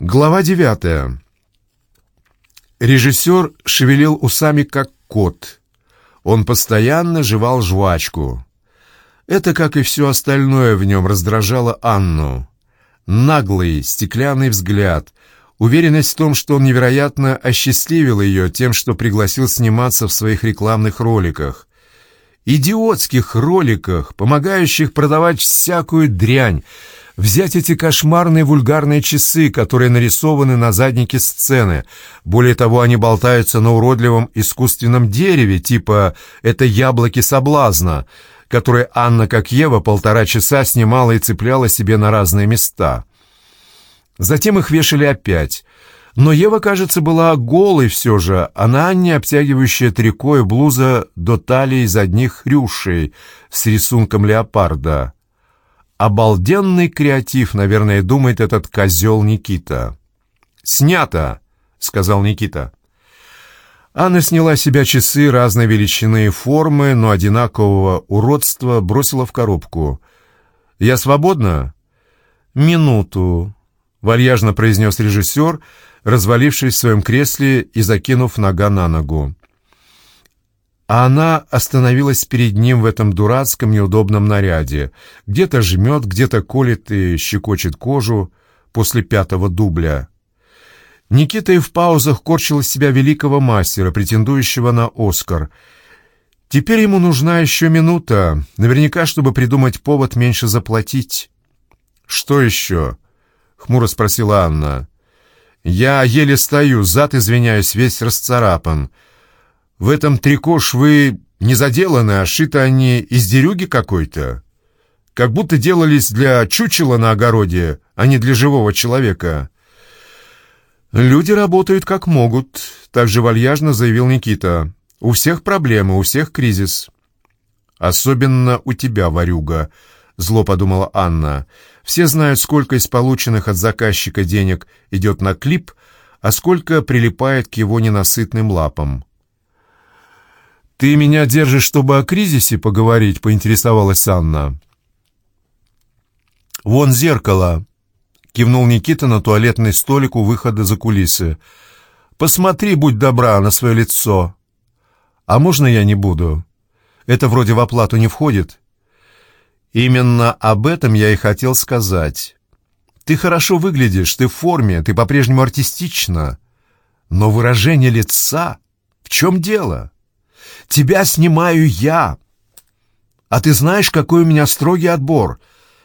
Глава девятая. Режиссер шевелил усами, как кот. Он постоянно жевал жвачку. Это, как и все остальное в нем, раздражало Анну. Наглый, стеклянный взгляд, уверенность в том, что он невероятно осчастливил ее тем, что пригласил сниматься в своих рекламных роликах. Идиотских роликах, помогающих продавать всякую дрянь, Взять эти кошмарные вульгарные часы, которые нарисованы на заднике сцены. Более того, они болтаются на уродливом искусственном дереве, типа «это яблоки соблазна», которые Анна, как Ева, полтора часа снимала и цепляла себе на разные места. Затем их вешали опять. Но Ева, кажется, была голой все же, а на Анне обтягивающая трико и блуза до талии из одних рюшей с рисунком леопарда. Обалденный креатив, наверное, думает этот козел Никита. «Снято!» — сказал Никита. Анна сняла с себя часы разной величины и формы, но одинакового уродства бросила в коробку. «Я свободна?» «Минуту», — вальяжно произнес режиссер, развалившись в своем кресле и закинув нога на ногу а она остановилась перед ним в этом дурацком неудобном наряде. Где-то жмет, где-то колет и щекочет кожу после пятого дубля. Никита и в паузах корчил из себя великого мастера, претендующего на Оскар. Теперь ему нужна еще минута, наверняка, чтобы придумать повод меньше заплатить. «Что еще?» — хмуро спросила Анна. «Я еле стою, зад, извиняюсь, весь расцарапан». В этом трико швы не заделаны, а шиты они из дерюги какой-то. Как будто делались для чучела на огороде, а не для живого человека. «Люди работают как могут», — также вальяжно заявил Никита. «У всех проблемы, у всех кризис». «Особенно у тебя, ворюга», — зло подумала Анна. «Все знают, сколько из полученных от заказчика денег идет на клип, а сколько прилипает к его ненасытным лапам». «Ты меня держишь, чтобы о кризисе поговорить?» — поинтересовалась Анна. «Вон зеркало!» — кивнул Никита на туалетный столик у выхода за кулисы. «Посмотри, будь добра, на свое лицо!» «А можно я не буду? Это вроде в оплату не входит?» «Именно об этом я и хотел сказать. Ты хорошо выглядишь, ты в форме, ты по-прежнему артистична. Но выражение лица... В чем дело?» Тебя снимаю я. А ты знаешь, какой у меня строгий отбор.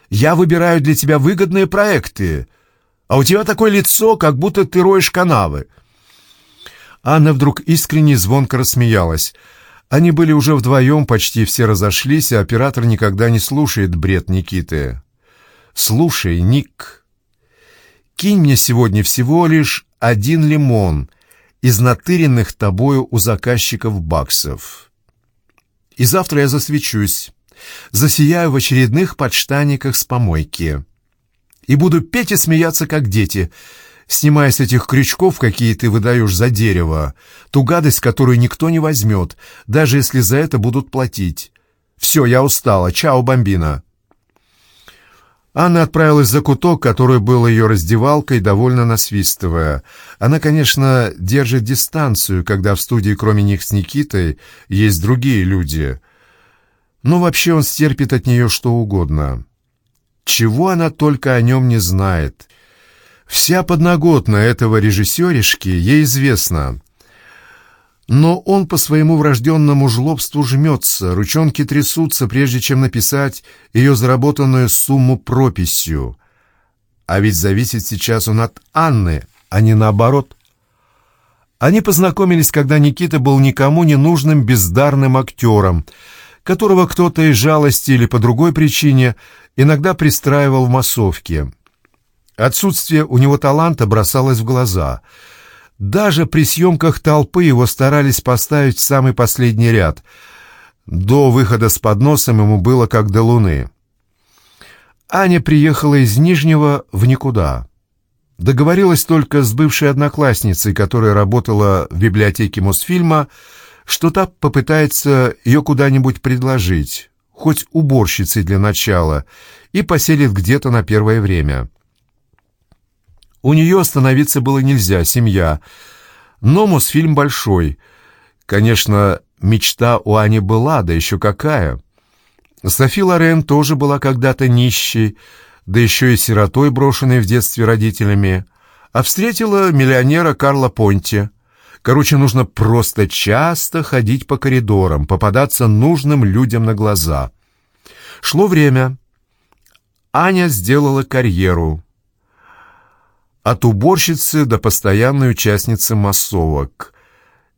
Я выбираю для тебя выгодные проекты. А у тебя такое лицо, как будто ты роешь канавы». Анна вдруг искренне звонко рассмеялась. Они были уже вдвоем, почти все разошлись, а оператор никогда не слушает бред Никиты. «Слушай, Ник, кинь мне сегодня всего лишь один лимон — из натыренных тобою у заказчиков баксов. И завтра я засвечусь, засияю в очередных подштаниках с помойки. И буду петь и смеяться, как дети, снимая с этих крючков, какие ты выдаешь за дерево, ту гадость, которую никто не возьмет, даже если за это будут платить. Все, я устала. Чао, бомбина. Анна отправилась за куток, который был ее раздевалкой, довольно насвистывая. Она, конечно, держит дистанцию, когда в студии кроме них с Никитой есть другие люди. Но вообще он стерпит от нее что угодно. Чего она только о нем не знает. Вся подноготная этого режиссеришки ей известна. Но он по своему врожденному жлобству жмется, ручонки трясутся, прежде чем написать ее заработанную сумму прописью. А ведь зависит сейчас он от Анны, а не наоборот. Они познакомились, когда Никита был никому не нужным бездарным актером, которого кто-то из жалости или по другой причине иногда пристраивал в массовке. Отсутствие у него таланта бросалось в глаза — даже при съемках толпы его старались поставить в самый последний ряд. До выхода с подносом ему было как до луны. Аня приехала из Нижнего в никуда. Договорилась только с бывшей одноклассницей, которая работала в библиотеке Мосфильма, что та попытается ее куда-нибудь предложить, хоть уборщицей для начала, и поселит где-то на первое время. У нее остановиться было нельзя, семья. Но Мосфильм большой. Конечно, мечта у Ани была, да еще какая. Софи Лорен тоже была когда-то нищей, да еще и сиротой, брошенной в детстве родителями, а встретила миллионера Карла Понти. Короче, нужно просто часто ходить по коридорам, попадаться нужным людям на глаза. Шло время. Аня сделала карьеру. От уборщицы до постоянной участницы массовок.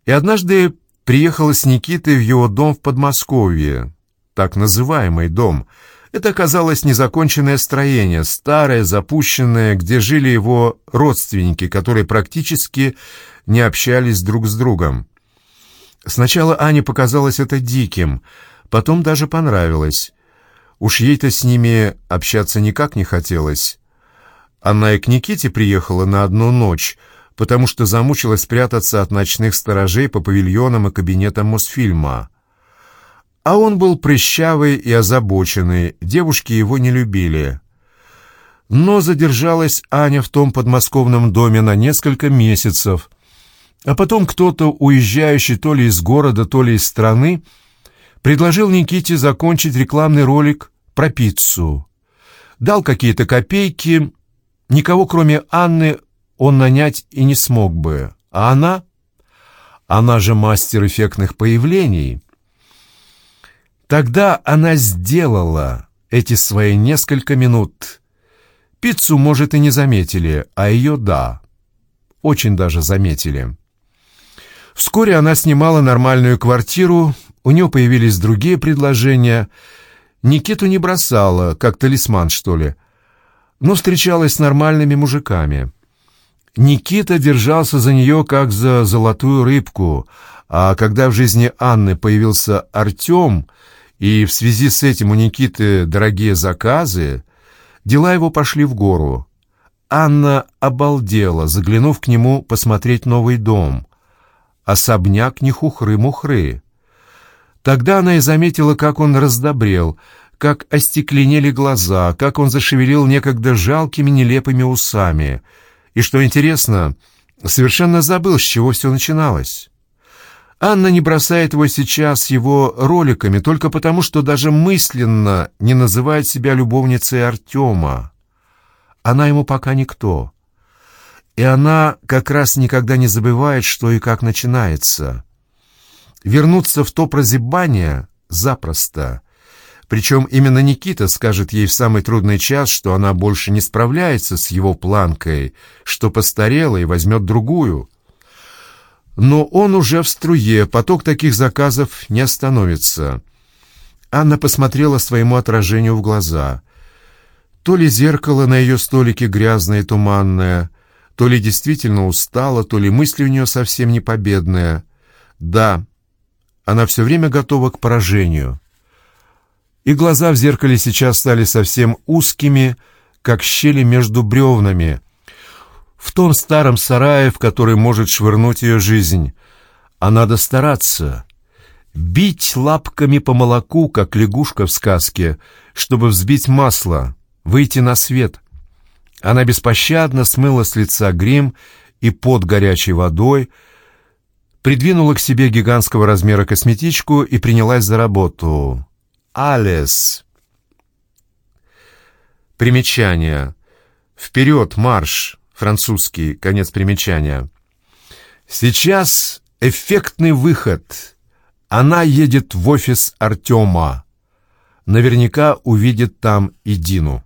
И однажды приехала с Никитой в его дом в Подмосковье, так называемый дом. Это оказалось незаконченное строение, старое, запущенное, где жили его родственники, которые практически не общались друг с другом. Сначала Ане показалось это диким, потом даже понравилось. Уж ей-то с ними общаться никак не хотелось. Она и к Никите приехала на одну ночь, потому что замучилась прятаться от ночных сторожей по павильонам и кабинетам Мосфильма. А он был прыщавый и озабоченный, девушки его не любили. Но задержалась Аня в том подмосковном доме на несколько месяцев, а потом кто-то, уезжающий то ли из города, то ли из страны, предложил Никите закончить рекламный ролик про пиццу. Дал какие-то копейки, никого кроме Анны он нанять и не смог бы. А она? Она же мастер эффектных появлений. Тогда она сделала эти свои несколько минут. Пиццу, может, и не заметили, а ее — да. Очень даже заметили. Вскоре она снимала нормальную квартиру, у нее появились другие предложения. Никиту не бросала, как талисман, что ли, но встречалась с нормальными мужиками. Никита держался за нее, как за золотую рыбку, а когда в жизни Анны появился Артем, и в связи с этим у Никиты дорогие заказы, дела его пошли в гору. Анна обалдела, заглянув к нему посмотреть новый дом. Особняк не хухры-мухры. Тогда она и заметила, как он раздобрел, как остекленели глаза, как он зашевелил некогда жалкими нелепыми усами. И, что интересно, совершенно забыл, с чего все начиналось. Анна не бросает его сейчас его роликами только потому, что даже мысленно не называет себя любовницей Артема. Она ему пока никто. И она как раз никогда не забывает, что и как начинается. Вернуться в то прозябание запросто. Причем именно Никита скажет ей в самый трудный час, что она больше не справляется с его планкой, что постарела и возьмет другую. Но он уже в струе, поток таких заказов не остановится. Анна посмотрела своему отражению в глаза. То ли зеркало на ее столике грязное и туманное, то ли действительно устала, то ли мысли у нее совсем не победные. Да, она все время готова к поражению. И глаза в зеркале сейчас стали совсем узкими, как щели между бревнами — в том старом сарае, в который может швырнуть ее жизнь. А надо стараться. Бить лапками по молоку, как лягушка в сказке, чтобы взбить масло, выйти на свет. Она беспощадно смыла с лица грим и под горячей водой, придвинула к себе гигантского размера косметичку и принялась за работу. «Алес!» Примечание. «Вперед, марш!» французский, конец примечания. Сейчас эффектный выход. Она едет в офис Артема. Наверняка увидит там и Дину.